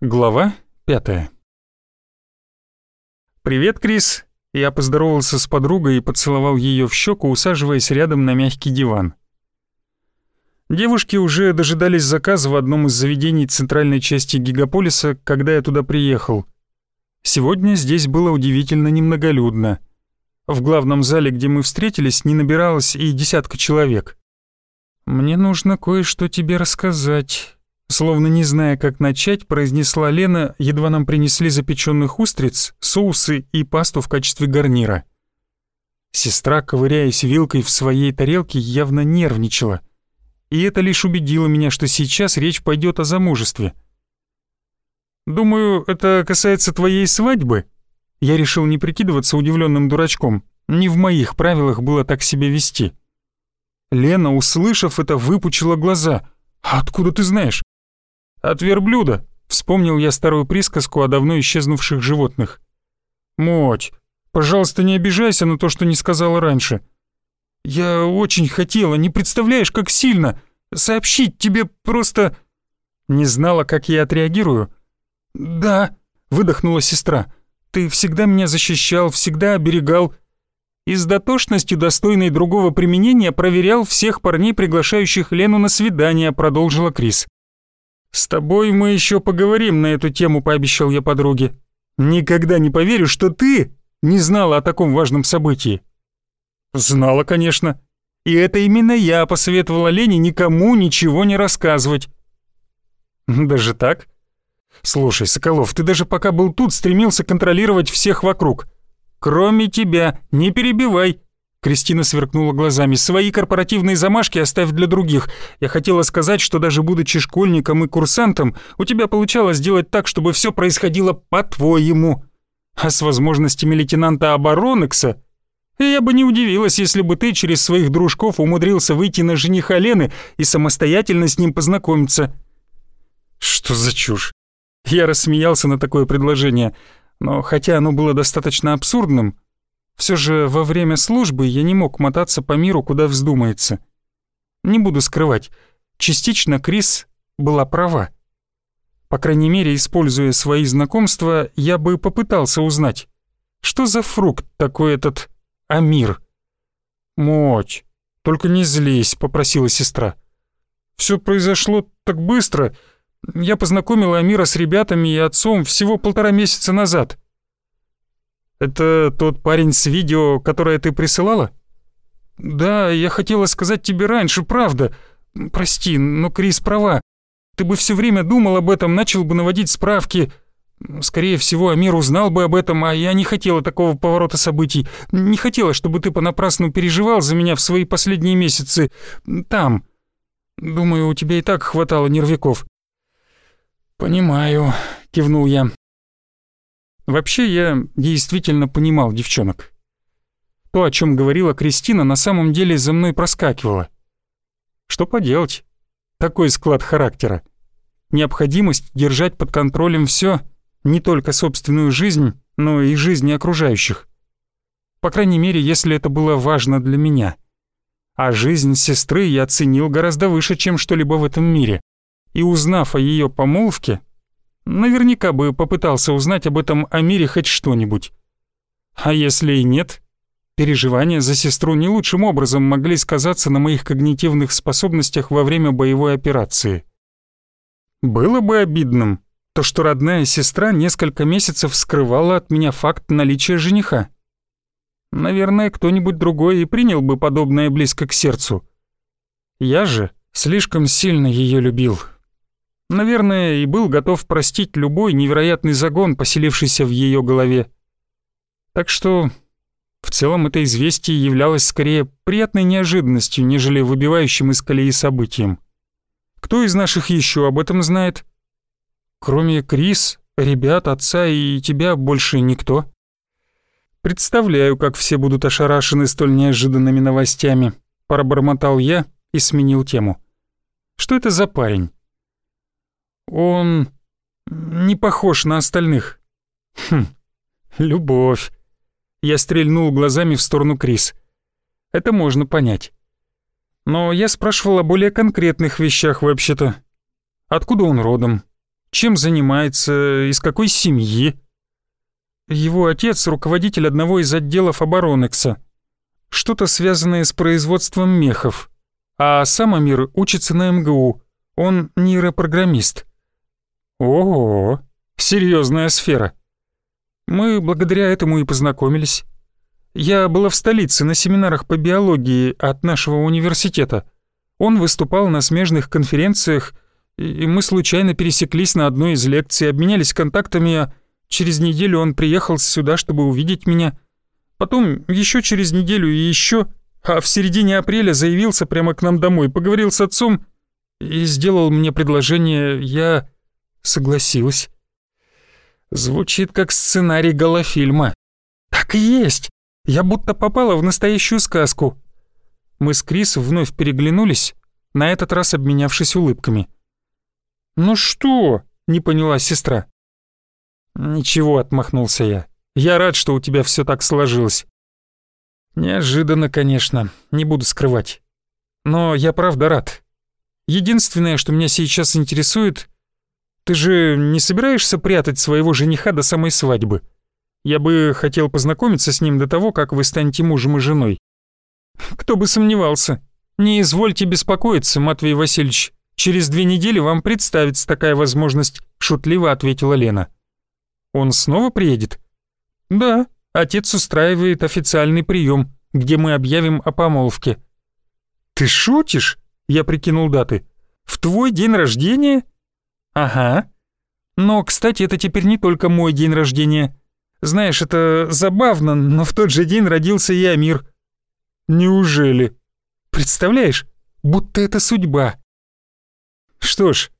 Глава пятая. «Привет, Крис!» Я поздоровался с подругой и поцеловал ее в щеку, усаживаясь рядом на мягкий диван. Девушки уже дожидались заказа в одном из заведений центральной части гигаполиса, когда я туда приехал. Сегодня здесь было удивительно немноголюдно. В главном зале, где мы встретились, не набиралось и десятка человек. «Мне нужно кое-что тебе рассказать», Словно не зная, как начать, произнесла Лена, едва нам принесли запеченных устриц, соусы и пасту в качестве гарнира. Сестра, ковыряясь вилкой в своей тарелке, явно нервничала. И это лишь убедило меня, что сейчас речь пойдет о замужестве. «Думаю, это касается твоей свадьбы?» Я решил не прикидываться удивленным дурачком. Не в моих правилах было так себя вести. Лена, услышав это, выпучила глаза. «А откуда ты знаешь?» «От верблюда», — вспомнил я старую присказку о давно исчезнувших животных. «Моть, пожалуйста, не обижайся на то, что не сказала раньше. Я очень хотела, не представляешь, как сильно. Сообщить тебе просто...» Не знала, как я отреагирую. «Да», — выдохнула сестра. «Ты всегда меня защищал, всегда оберегал. И с дотошностью, достойной другого применения, проверял всех парней, приглашающих Лену на свидание», — продолжила Крис. «С тобой мы еще поговорим на эту тему», — пообещал я подруге. «Никогда не поверю, что ты не знала о таком важном событии». «Знала, конечно. И это именно я посоветовала Лене никому ничего не рассказывать». «Даже так?» «Слушай, Соколов, ты даже пока был тут, стремился контролировать всех вокруг. Кроме тебя, не перебивай. Кристина сверкнула глазами. «Свои корпоративные замашки оставь для других. Я хотела сказать, что даже будучи школьником и курсантом, у тебя получалось сделать так, чтобы все происходило по-твоему. А с возможностями лейтенанта Оборонекса я бы не удивилась, если бы ты через своих дружков умудрился выйти на жениха Лены и самостоятельно с ним познакомиться». «Что за чушь?» Я рассмеялся на такое предложение, но хотя оно было достаточно абсурдным, все же во время службы я не мог мотаться по миру, куда вздумается. Не буду скрывать, частично Крис была права. По крайней мере, используя свои знакомства, я бы попытался узнать, что за фрукт такой этот Амир. «Мочь, только не злись», — попросила сестра. Все произошло так быстро. Я познакомила Амира с ребятами и отцом всего полтора месяца назад. «Это тот парень с видео, которое ты присылала?» «Да, я хотела сказать тебе раньше, правда. Прости, но Крис права. Ты бы все время думал об этом, начал бы наводить справки. Скорее всего, Амир узнал бы об этом, а я не хотела такого поворота событий. Не хотела, чтобы ты понапрасну переживал за меня в свои последние месяцы. Там. Думаю, у тебя и так хватало нервяков». «Понимаю», — кивнул я. Вообще я действительно понимал девчонок. То, о чем говорила Кристина, на самом деле за мной проскакивало. Что поделать? Такой склад характера. Необходимость держать под контролем все, не только собственную жизнь, но и жизни окружающих. По крайней мере, если это было важно для меня. А жизнь сестры я оценил гораздо выше, чем что-либо в этом мире. И узнав о ее помолвке, Наверняка бы попытался узнать об этом о мире хоть что-нибудь. А если и нет, переживания за сестру не лучшим образом могли сказаться на моих когнитивных способностях во время боевой операции. Было бы обидным то, что родная сестра несколько месяцев скрывала от меня факт наличия жениха. Наверное, кто-нибудь другой и принял бы подобное близко к сердцу. Я же слишком сильно ее любил. Наверное, и был готов простить любой невероятный загон, поселившийся в ее голове. Так что в целом это известие являлось скорее приятной неожиданностью, нежели выбивающим из колеи событием. Кто из наших еще об этом знает? Кроме Крис, ребят, отца и тебя больше никто. Представляю, как все будут ошарашены столь неожиданными новостями, пробормотал я и сменил тему. Что это за парень? Он не похож на остальных. Хм, любовь. Я стрельнул глазами в сторону Крис. Это можно понять. Но я спрашивал о более конкретных вещах вообще-то. Откуда он родом? Чем занимается, из какой семьи?» «Его отец — руководитель одного из отделов оборонекса. Что-то связанное с производством мехов. А сам Амир учится на МГУ. Он нейропрограммист». «Ого, серьезная сфера. Мы благодаря этому и познакомились. Я была в столице на семинарах по биологии от нашего университета. Он выступал на смежных конференциях, и мы случайно пересеклись на одной из лекций, обменялись контактами, а через неделю он приехал сюда, чтобы увидеть меня. Потом еще через неделю и еще, а в середине апреля заявился прямо к нам домой, поговорил с отцом и сделал мне предложение, я согласилась. Звучит как сценарий голофильма. Так и есть. Я будто попала в настоящую сказку. Мы с Крис вновь переглянулись, на этот раз обменявшись улыбками. «Ну что?» — не поняла сестра. «Ничего», — отмахнулся я. «Я рад, что у тебя все так сложилось». Неожиданно, конечно, не буду скрывать. Но я правда рад. Единственное, что меня сейчас интересует, ты же не собираешься прятать своего жениха до самой свадьбы? Я бы хотел познакомиться с ним до того, как вы станете мужем и женой. Кто бы сомневался. Не извольте беспокоиться, Матвей Васильевич. Через две недели вам представится такая возможность, шутливо ответила Лена. Он снова приедет? Да, отец устраивает официальный прием, где мы объявим о помолвке. Ты шутишь? Я прикинул даты. В твой день рождения? «Ага. Но, кстати, это теперь не только мой день рождения. Знаешь, это забавно, но в тот же день родился и Амир». «Неужели?» «Представляешь, будто это судьба». «Что ж,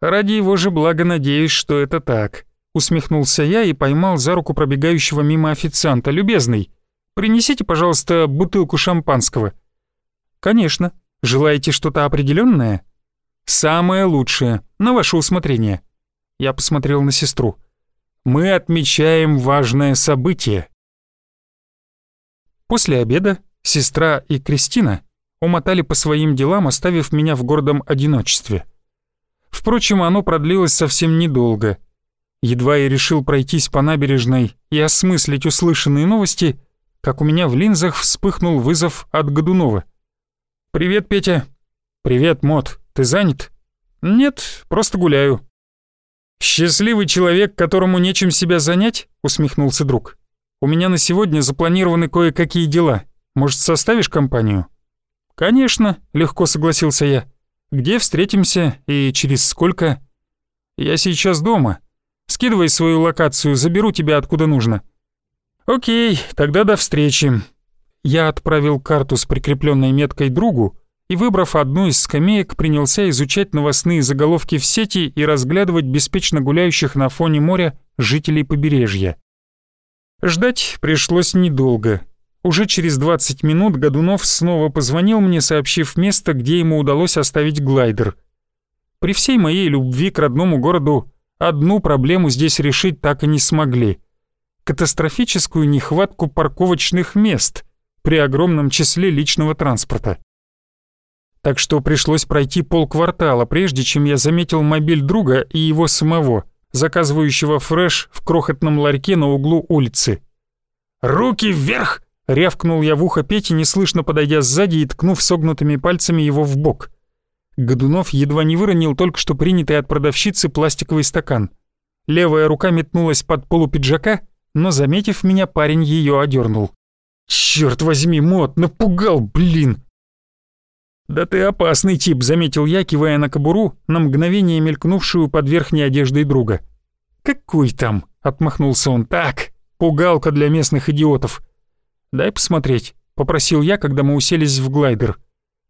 ради его же блага надеюсь, что это так», — усмехнулся я и поймал за руку пробегающего мимо официанта. «Любезный, принесите, пожалуйста, бутылку шампанского». «Конечно. Желаете что-то определенное? «Самое лучшее, на ваше усмотрение». Я посмотрел на сестру. «Мы отмечаем важное событие». После обеда сестра и Кристина умотали по своим делам, оставив меня в гордом одиночестве. Впрочем, оно продлилось совсем недолго. Едва я решил пройтись по набережной и осмыслить услышанные новости, как у меня в линзах вспыхнул вызов от Годунова. «Привет, Петя». «Привет, Мот. Ты занят?» «Нет, просто гуляю». «Счастливый человек, которому нечем себя занять?» — усмехнулся друг. «У меня на сегодня запланированы кое-какие дела. Может, составишь компанию?» «Конечно», — легко согласился я. «Где встретимся и через сколько?» «Я сейчас дома. Скидывай свою локацию, заберу тебя откуда нужно». «Окей, тогда до встречи». Я отправил карту с прикрепленной меткой другу, и, выбрав одну из скамеек, принялся изучать новостные заголовки в сети и разглядывать беспечно гуляющих на фоне моря жителей побережья. Ждать пришлось недолго. Уже через 20 минут Годунов снова позвонил мне, сообщив место, где ему удалось оставить глайдер. При всей моей любви к родному городу одну проблему здесь решить так и не смогли. Катастрофическую нехватку парковочных мест при огромном числе личного транспорта так что пришлось пройти полквартала, прежде чем я заметил мобиль друга и его самого, заказывающего фреш в крохотном ларьке на углу улицы. «Руки вверх!» — рявкнул я в ухо Пети, неслышно подойдя сзади и ткнув согнутыми пальцами его в бок. Годунов едва не выронил только что принятый от продавщицы пластиковый стакан. Левая рука метнулась под полу пиджака, но, заметив меня, парень ее одернул. «Чёрт возьми, Мот, напугал, блин!» «Да ты опасный тип», — заметил я, кивая на кобуру, на мгновение мелькнувшую под верхней одеждой друга. «Какой там?» — отмахнулся он. «Так, пугалка для местных идиотов». «Дай посмотреть», — попросил я, когда мы уселись в глайдер.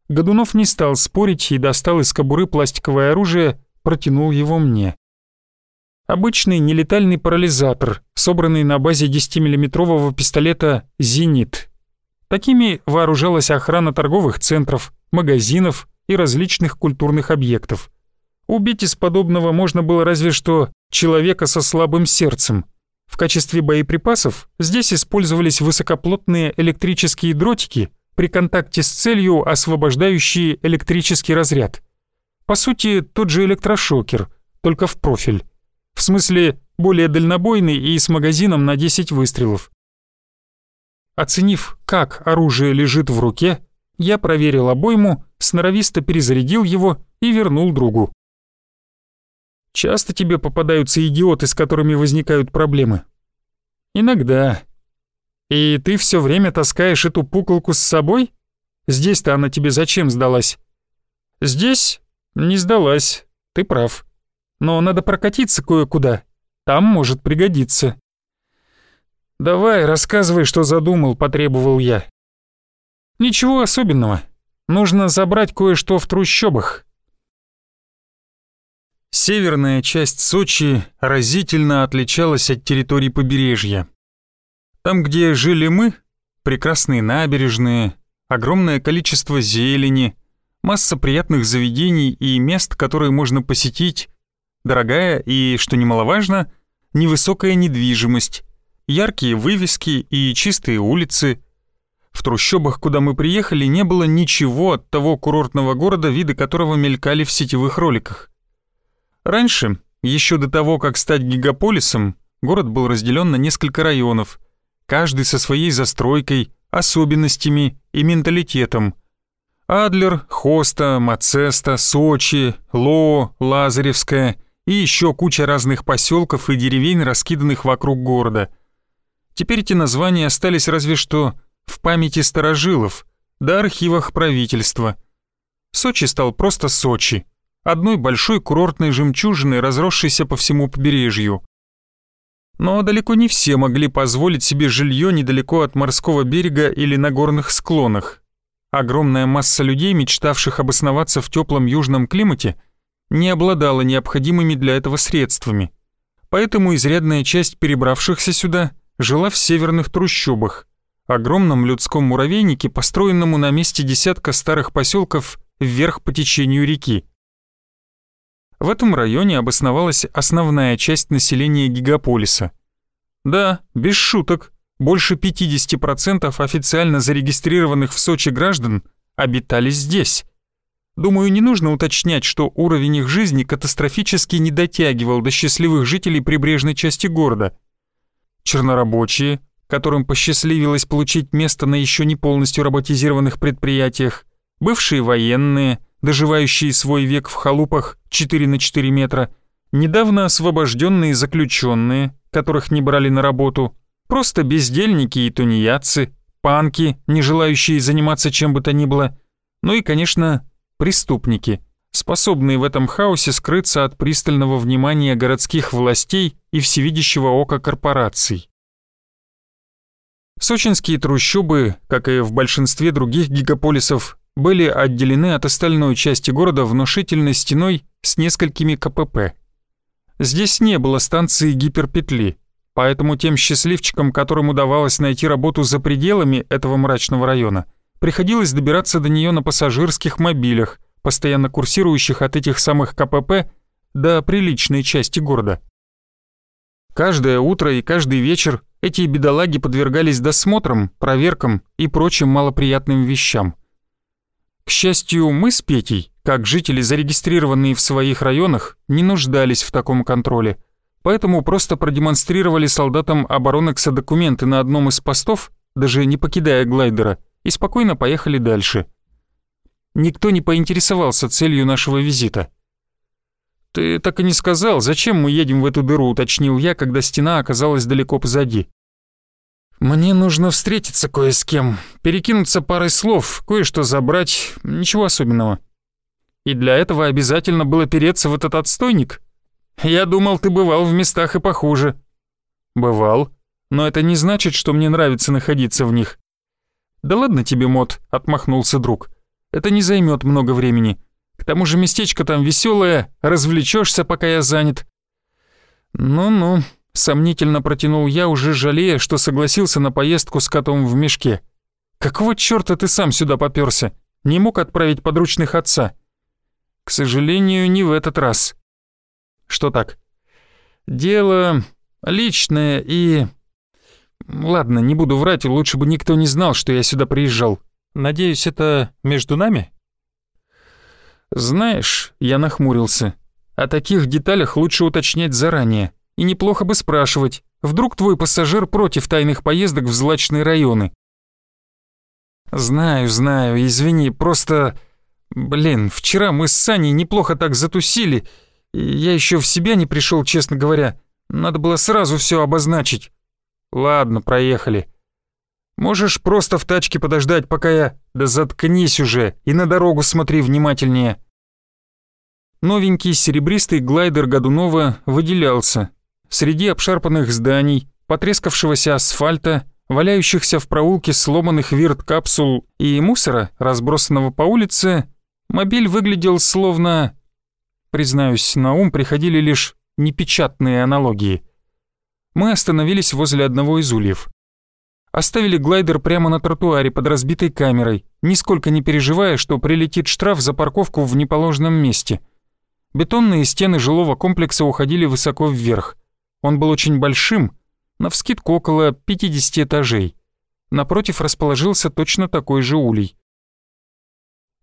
Годунов не стал спорить и достал из кобуры пластиковое оружие, протянул его мне. Обычный нелетальный парализатор, собранный на базе 10-миллиметрового пистолета «Зенит». Такими вооружалась охрана торговых центров, магазинов и различных культурных объектов. Убить из подобного можно было разве что человека со слабым сердцем. В качестве боеприпасов здесь использовались высокоплотные электрические дротики при контакте с целью, освобождающие электрический разряд. По сути, тот же электрошокер, только в профиль. В смысле, более дальнобойный и с магазином на 10 выстрелов. Оценив, как оружие лежит в руке, я проверил обойму, сноровисто перезарядил его и вернул другу. «Часто тебе попадаются идиоты, с которыми возникают проблемы?» «Иногда. И ты все время таскаешь эту пуколку с собой? Здесь-то она тебе зачем сдалась?» «Здесь не сдалась, ты прав. Но надо прокатиться кое-куда, там может пригодиться». «Давай, рассказывай, что задумал», — потребовал я. «Ничего особенного. Нужно забрать кое-что в трущобах». Северная часть Сочи разительно отличалась от территории побережья. Там, где жили мы, прекрасные набережные, огромное количество зелени, масса приятных заведений и мест, которые можно посетить, дорогая и, что немаловажно, невысокая недвижимость, яркие вывески и чистые улицы. В трущобах, куда мы приехали, не было ничего от того курортного города, виды которого мелькали в сетевых роликах. Раньше, еще до того, как стать гигаполисом, город был разделен на несколько районов, каждый со своей застройкой, особенностями и менталитетом. Адлер, Хоста, Мацеста, Сочи, Ло, Лазаревская и еще куча разных поселков и деревень, раскиданных вокруг города – Теперь эти названия остались разве что в памяти старожилов, да архивах правительства. Сочи стал просто Сочи, одной большой курортной жемчужиной, разросшейся по всему побережью. Но далеко не все могли позволить себе жилье недалеко от морского берега или на горных склонах. Огромная масса людей, мечтавших обосноваться в теплом южном климате, не обладала необходимыми для этого средствами. Поэтому изрядная часть перебравшихся сюда – жила в северных трущобах, огромном людском муравейнике, построенному на месте десятка старых поселков вверх по течению реки. В этом районе обосновалась основная часть населения гигаполиса. Да, без шуток, больше 50% официально зарегистрированных в Сочи граждан обитали здесь. Думаю, не нужно уточнять, что уровень их жизни катастрофически не дотягивал до счастливых жителей прибрежной части города – чернорабочие, которым посчастливилось получить место на еще не полностью роботизированных предприятиях, бывшие военные, доживающие свой век в халупах 4 на 4 метра, недавно освобожденные заключенные, которых не брали на работу, просто бездельники и тунеядцы, панки, не желающие заниматься чем бы то ни было, ну и, конечно, преступники – способные в этом хаосе скрыться от пристального внимания городских властей и всевидящего ока корпораций. Сочинские трущобы, как и в большинстве других гигаполисов, были отделены от остальной части города внушительной стеной с несколькими КПП. Здесь не было станции гиперпетли, поэтому тем счастливчикам, которым удавалось найти работу за пределами этого мрачного района, приходилось добираться до нее на пассажирских мобилях, постоянно курсирующих от этих самых КПП до приличной части города. Каждое утро и каждый вечер эти бедолаги подвергались досмотрам, проверкам и прочим малоприятным вещам. К счастью, мы с Петей, как жители, зарегистрированные в своих районах, не нуждались в таком контроле, поэтому просто продемонстрировали солдатам оборонекса документы на одном из постов, даже не покидая глайдера, и спокойно поехали дальше – Никто не поинтересовался целью нашего визита. «Ты так и не сказал, зачем мы едем в эту дыру», — уточнил я, когда стена оказалась далеко позади. «Мне нужно встретиться кое с кем, перекинуться парой слов, кое-что забрать, ничего особенного. И для этого обязательно было переться в этот отстойник? Я думал, ты бывал в местах и похуже». «Бывал, но это не значит, что мне нравится находиться в них». «Да ладно тебе, Мот», — отмахнулся друг. Это не займет много времени. К тому же местечко там веселое, развлечешься, пока я занят». «Ну-ну», — сомнительно протянул я, уже жалея, что согласился на поездку с котом в мешке. «Какого чёрта ты сам сюда попёрся? Не мог отправить подручных отца?» «К сожалению, не в этот раз». «Что так?» «Дело личное и...» «Ладно, не буду врать, лучше бы никто не знал, что я сюда приезжал. Надеюсь, это между нами?» «Знаешь», — я нахмурился, О таких деталях лучше уточнять заранее. И неплохо бы спрашивать, вдруг твой пассажир против тайных поездок в злачные районы. Знаю, знаю, извини, просто... Блин, вчера мы с Саней неплохо так затусили, и я еще в себя не пришел, честно говоря. Надо было сразу все обозначить. Ладно, проехали. Можешь просто в тачке подождать, пока я... Да заткнись уже и на дорогу смотри внимательнее. Новенький серебристый глайдер Годунова выделялся. Среди обшарпанных зданий, потрескавшегося асфальта, валяющихся в проулке сломанных вирт-капсул и мусора, разбросанного по улице, мобиль выглядел словно... Признаюсь, на ум приходили лишь непечатные аналогии. Мы остановились возле одного из ульев. Оставили глайдер прямо на тротуаре под разбитой камерой, нисколько не переживая, что прилетит штраф за парковку в неположенном месте. Бетонные стены жилого комплекса уходили высоко вверх. Он был очень большим, навскидку около 50 этажей. Напротив расположился точно такой же улей.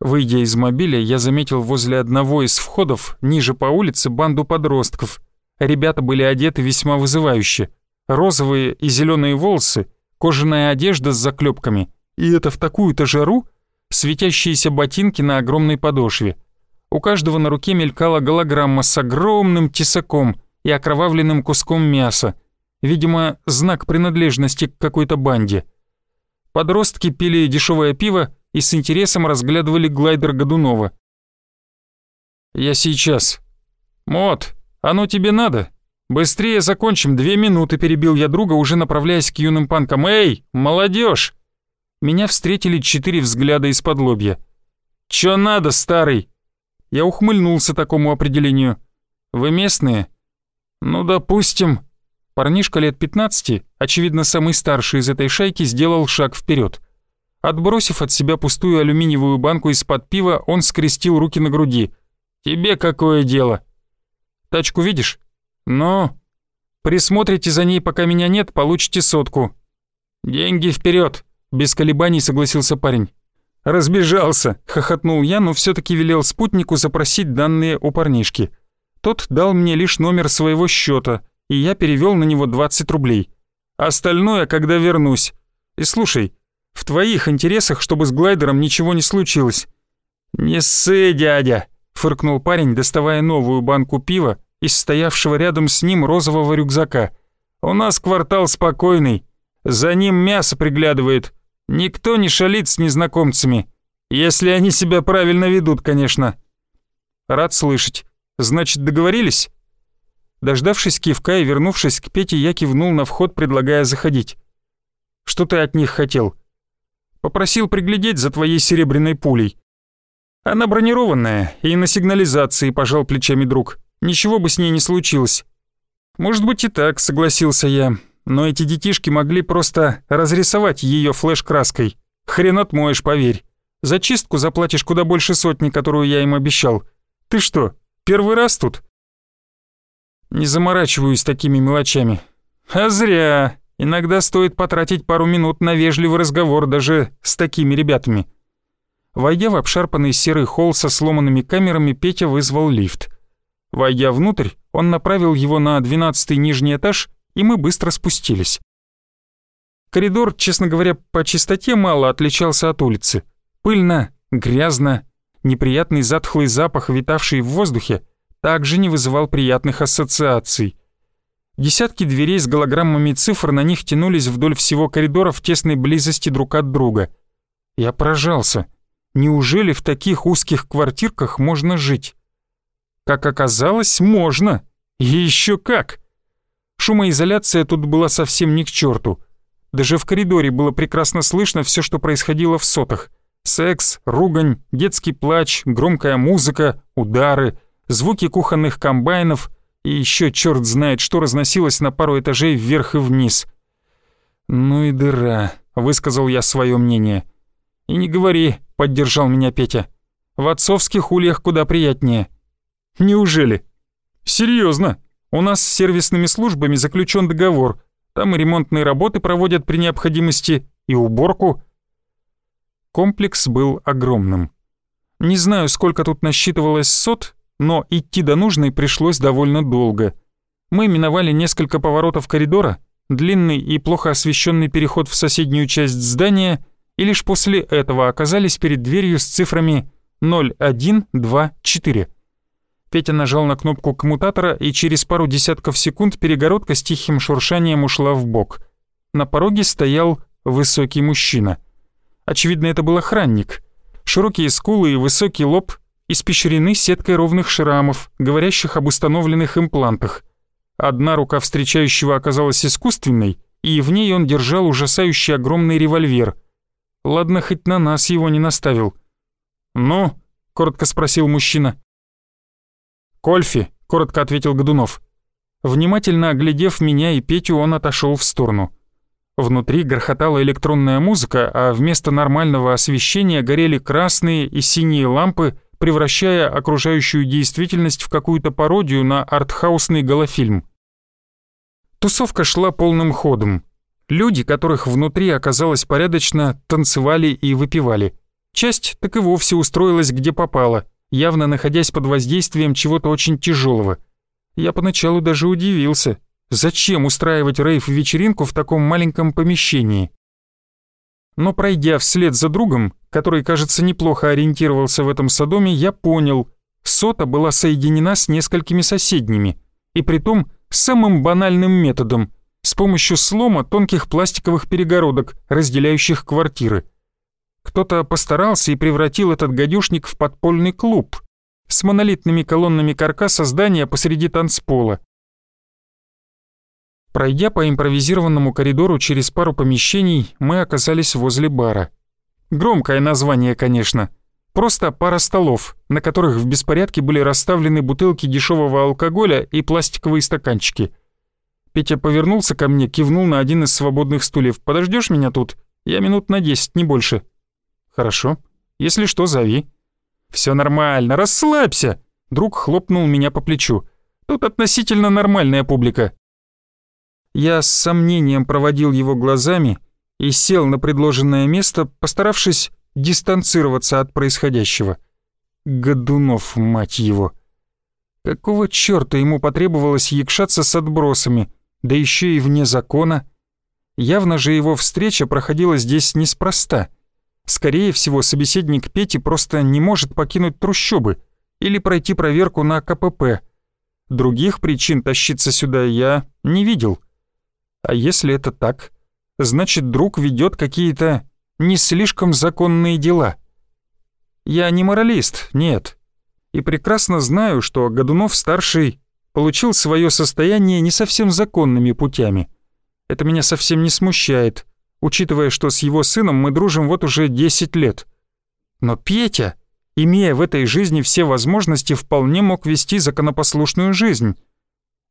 Выйдя из мобиля, я заметил возле одного из входов, ниже по улице, банду подростков. Ребята были одеты весьма вызывающе. Розовые и зеленые волосы, кожаная одежда с заклепками, и это в такую-то жару, светящиеся ботинки на огромной подошве. У каждого на руке мелькала голограмма с огромным тесаком и окровавленным куском мяса, видимо, знак принадлежности к какой-то банде. Подростки пили дешевое пиво и с интересом разглядывали глайдер Годунова. «Я сейчас. Мот, оно тебе надо? Быстрее закончим, две минуты», перебил я друга, уже направляясь к юным панкам. «Эй, молодежь!» Меня встретили четыре взгляда из-под лобья. «Чё надо, старый?» Я ухмыльнулся такому определению. «Вы местные?» «Ну, допустим...» Парнишка лет 15, очевидно самый старший из этой шайки, сделал шаг вперед. Отбросив от себя пустую алюминиевую банку из-под пива, он скрестил руки на груди. «Тебе какое дело?» «Тачку видишь?» «Ну?» «Присмотрите за ней, пока меня нет, получите сотку». «Деньги вперед! без колебаний согласился парень. «Разбежался!» — хохотнул я, но все таки велел спутнику запросить данные у парнишки. Тот дал мне лишь номер своего счета, и я перевел на него 20 рублей. Остальное, когда вернусь. И слушай, в твоих интересах, чтобы с глайдером ничего не случилось». «Не ссы, дядя!» — фыркнул парень, доставая новую банку пива из стоявшего рядом с ним розового рюкзака. «У нас квартал спокойный. За ним мясо приглядывает. Никто не шалит с незнакомцами. Если они себя правильно ведут, конечно». «Рад слышать. Значит, договорились?» Дождавшись кивка и вернувшись к Пете, я кивнул на вход, предлагая заходить. «Что ты от них хотел?» Попросил приглядеть за твоей серебряной пулей. Она бронированная и на сигнализации, пожал плечами друг. Ничего бы с ней не случилось. Может быть и так, согласился я. Но эти детишки могли просто разрисовать ее флеш-краской. Хрен отмоешь, поверь. За чистку заплатишь куда больше сотни, которую я им обещал. Ты что, первый раз тут? Не заморачиваюсь такими мелочами. А зря. Иногда стоит потратить пару минут на вежливый разговор даже с такими ребятами. Войдя в обшарпанный серый холл со сломанными камерами, Петя вызвал лифт. Войдя внутрь, он направил его на двенадцатый нижний этаж, и мы быстро спустились. Коридор, честно говоря, по чистоте мало отличался от улицы. Пыльно, грязно, неприятный затхлый запах, витавший в воздухе, также не вызывал приятных ассоциаций. Десятки дверей с голограммами цифр на них тянулись вдоль всего коридора в тесной близости друг от друга. Я поражался. Неужели в таких узких квартирках можно жить? Как оказалось, можно. И еще как. Шумоизоляция тут была совсем не к черту. Даже в коридоре было прекрасно слышно все, что происходило в сотах. Секс, ругань, детский плач, громкая музыка, удары, звуки кухонных комбайнов — и еще черт знает, что разносилось на пару этажей вверх и вниз. «Ну и дыра», — высказал я свое мнение. «И не говори», — поддержал меня Петя. «В отцовских ульях куда приятнее». «Неужели?» Серьезно. У нас с сервисными службами заключен договор. Там и ремонтные работы проводят при необходимости, и уборку». Комплекс был огромным. Не знаю, сколько тут насчитывалось сот, но идти до нужной пришлось довольно долго. Мы миновали несколько поворотов коридора, длинный и плохо освещенный переход в соседнюю часть здания, и лишь после этого оказались перед дверью с цифрами 0124. Петя нажал на кнопку коммутатора, и через пару десятков секунд перегородка с тихим шуршанием ушла в бок. На пороге стоял высокий мужчина. Очевидно, это был охранник. Широкие скулы и высокий лоб испещрены сеткой ровных шрамов, говорящих об установленных имплантах. Одна рука встречающего оказалась искусственной, и в ней он держал ужасающий огромный револьвер. Ладно, хоть на нас его не наставил. «Ну?» — коротко спросил мужчина. «Кольфи», — коротко ответил Годунов. Внимательно оглядев меня и Петю, он отошел в сторону. Внутри грохотала электронная музыка, а вместо нормального освещения горели красные и синие лампы, превращая окружающую действительность в какую-то пародию на артхаусный голофильм. Тусовка шла полным ходом. Люди, которых внутри оказалось порядочно, танцевали и выпивали. Часть так и вовсе устроилась где попало, явно находясь под воздействием чего-то очень тяжелого. Я поначалу даже удивился, зачем устраивать рейв-вечеринку в таком маленьком помещении. Но пройдя вслед за другом, который, кажется, неплохо ориентировался в этом садоме, я понял, сота была соединена с несколькими соседними, и притом самым банальным методом, с помощью слома тонких пластиковых перегородок, разделяющих квартиры. Кто-то постарался и превратил этот гадюшник в подпольный клуб с монолитными колоннами каркаса здания посреди танцпола. Пройдя по импровизированному коридору через пару помещений, мы оказались возле бара. Громкое название, конечно. Просто пара столов, на которых в беспорядке были расставлены бутылки дешевого алкоголя и пластиковые стаканчики. Петя повернулся ко мне, кивнул на один из свободных стульев. «Подождешь меня тут? Я минут на десять, не больше». «Хорошо. Если что, зови». Все нормально, расслабься!» Друг хлопнул меня по плечу. «Тут относительно нормальная публика. Я с сомнением проводил его глазами и сел на предложенное место, постаравшись дистанцироваться от происходящего. Годунов, мать его. Какого чёрта ему потребовалось якшаться с отбросами, да ещё и вне закона? Явно же его встреча проходила здесь неспроста. Скорее всего, собеседник Пети просто не может покинуть трущобы или пройти проверку на КПП. Других причин тащиться сюда я не видел. А если это так, значит, друг ведет какие-то не слишком законные дела. Я не моралист, нет. И прекрасно знаю, что Годунов-старший получил свое состояние не совсем законными путями. Это меня совсем не смущает, учитывая, что с его сыном мы дружим вот уже 10 лет. Но Петя, имея в этой жизни все возможности, вполне мог вести законопослушную жизнь.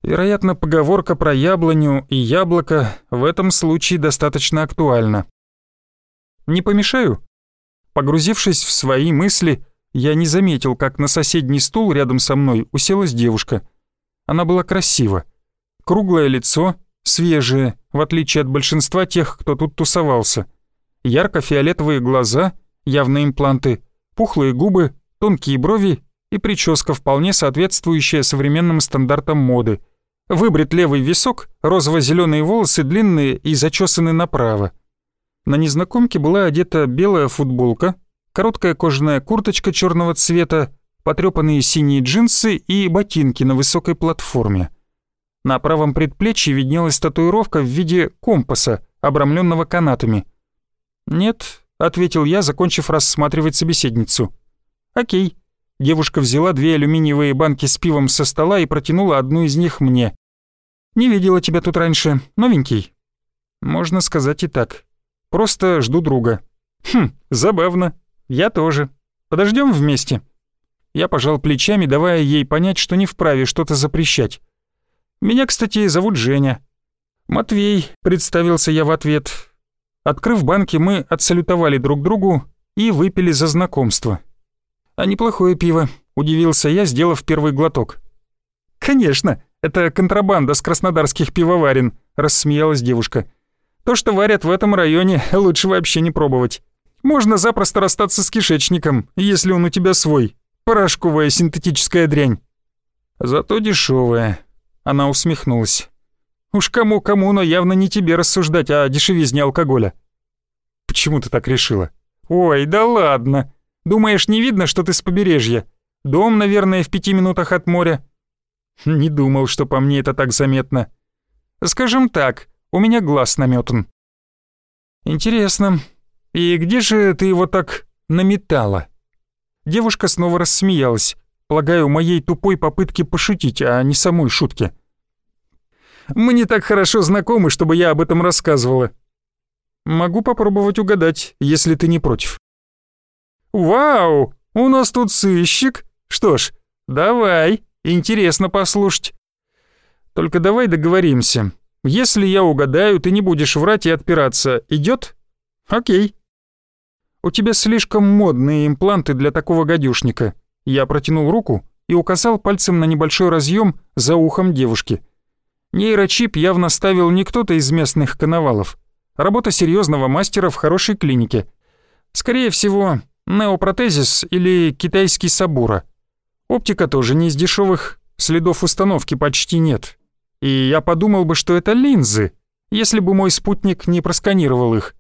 Вероятно, поговорка про яблоню и яблоко в этом случае достаточно актуальна. Не помешаю? Погрузившись в свои мысли, я не заметил, как на соседний стул рядом со мной уселась девушка. Она была красива. Круглое лицо, свежее, в отличие от большинства тех, кто тут тусовался. Ярко-фиолетовые глаза, явно импланты, пухлые губы, тонкие брови и прическа, вполне соответствующая современным стандартам моды — Выбрит левый висок, розово-зеленые волосы длинные и зачесаны направо. На незнакомке была одета белая футболка, короткая кожаная курточка черного цвета, потрепанные синие джинсы и ботинки на высокой платформе. На правом предплечье виднелась татуировка в виде компаса, обрамленного канатами. «Нет», — ответил я, закончив рассматривать собеседницу. «Окей». Девушка взяла две алюминиевые банки с пивом со стола и протянула одну из них мне. Не видела тебя тут раньше. Новенький?» «Можно сказать и так. Просто жду друга». «Хм, забавно. Я тоже. Подождем вместе?» Я пожал плечами, давая ей понять, что не вправе что-то запрещать. «Меня, кстати, зовут Женя». «Матвей», — представился я в ответ. Открыв банки, мы отсалютовали друг другу и выпили за знакомство. «А неплохое пиво», — удивился я, сделав первый глоток. «Конечно», это контрабанда с краснодарских пивоварен», — рассмеялась девушка. «То, что варят в этом районе, лучше вообще не пробовать. Можно запросто расстаться с кишечником, если он у тебя свой. Порошковая синтетическая дрянь. Зато дешевая. Она усмехнулась. Уж кому-кому, но явно не тебе рассуждать о дешевизне алкоголя. Почему ты так решила? Ой, да ладно. Думаешь, не видно, что ты с побережья? Дом, наверное, в пяти минутах от моря. Не думал, что по мне это так заметно. Скажем так, у меня глаз наметан. Интересно. И где же ты его так наметала? Девушка снова рассмеялась, полагаю, моей тупой попытке пошутить, а не самой шутке. Мы не так хорошо знакомы, чтобы я об этом рассказывала. Могу попробовать угадать, если ты не против. Вау, у нас тут сыщик. Что ж, давай, интересно послушать. Только давай договоримся. Если я угадаю, ты не будешь врать и отпираться. Идет? Окей. «У тебя слишком модные импланты для такого гадюшника». Я протянул руку и указал пальцем на небольшой разъем за ухом девушки. Нейрочип явно ставил не кто-то из местных коновалов. Работа серьезного мастера в хорошей клинике. Скорее всего, неопротезис или китайский сабура. Оптика тоже не из дешевых, следов установки почти нет. И я подумал бы, что это линзы, если бы мой спутник не просканировал их.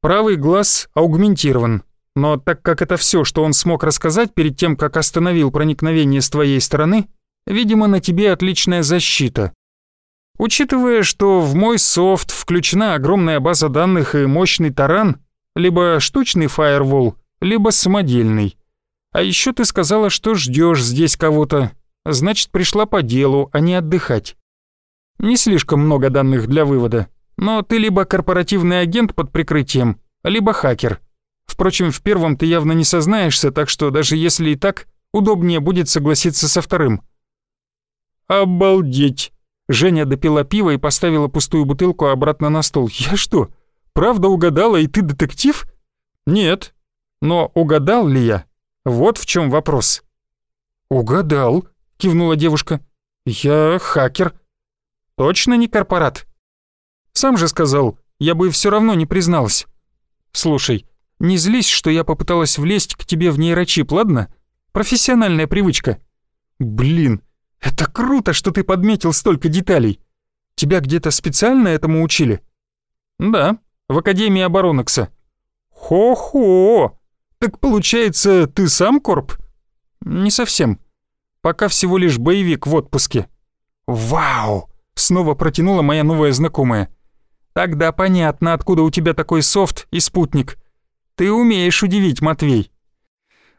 Правый глаз аугментирован, но так как это все, что он смог рассказать перед тем, как остановил проникновение с твоей стороны, видимо, на тебе отличная защита. Учитывая, что в мой софт включена огромная база данных и мощный таран, либо штучный фаервол, либо самодельный. А еще ты сказала, что ждешь здесь кого-то, значит, пришла по делу, а не отдыхать. Не слишком много данных для вывода, но ты либо корпоративный агент под прикрытием, либо хакер. Впрочем, в первом ты явно не сознаешься, так что даже если и так, удобнее будет согласиться со вторым. Обалдеть! Женя допила пиво и поставила пустую бутылку обратно на стол. Я что, правда угадала, и ты детектив? Нет. Но угадал ли я? Вот в чем вопрос. Угадал, кивнула девушка. Я хакер. Точно не корпорат? Сам же сказал, я бы все равно не призналась. Слушай, не злись, что я попыталась влезть к тебе в нейрочип, ладно? Профессиональная привычка. Блин, это круто, что ты подметил столько деталей. Тебя где-то специально этому учили? Да, в Академии Оборонокса. Хо-хо! Так получается, ты сам корп? Не совсем. Пока всего лишь боевик в отпуске. Вау! Снова протянула моя новая знакомая. Тогда понятно, откуда у тебя такой софт и спутник. Ты умеешь удивить, Матвей.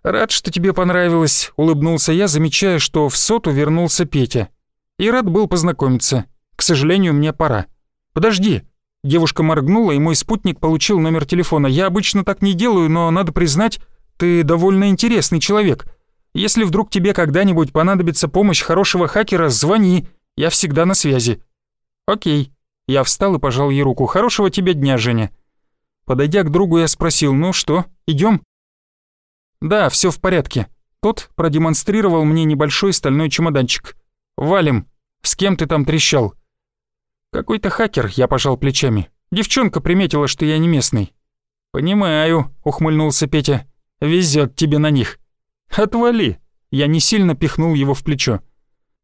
Рад, что тебе понравилось, улыбнулся я, замечая, что в соту вернулся Петя. И рад был познакомиться. К сожалению, мне пора. Подожди. Девушка моргнула, и мой спутник получил номер телефона. Я обычно так не делаю, но надо признать, ты довольно интересный человек. Если вдруг тебе когда-нибудь понадобится помощь хорошего хакера, звони. Я всегда на связи. Окей. Я встал и пожал ей руку. «Хорошего тебе дня, Женя». Подойдя к другу, я спросил, «Ну что, идем? «Да, все в порядке». Тот продемонстрировал мне небольшой стальной чемоданчик. «Валим. С кем ты там трещал?» «Какой-то хакер», — я пожал плечами. «Девчонка приметила, что я не местный». «Понимаю», — ухмыльнулся Петя. Везет тебе на них». «Отвали!» Я не сильно пихнул его в плечо.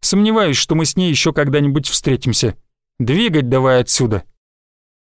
«Сомневаюсь, что мы с ней еще когда-нибудь встретимся». Двигать давай отсюда.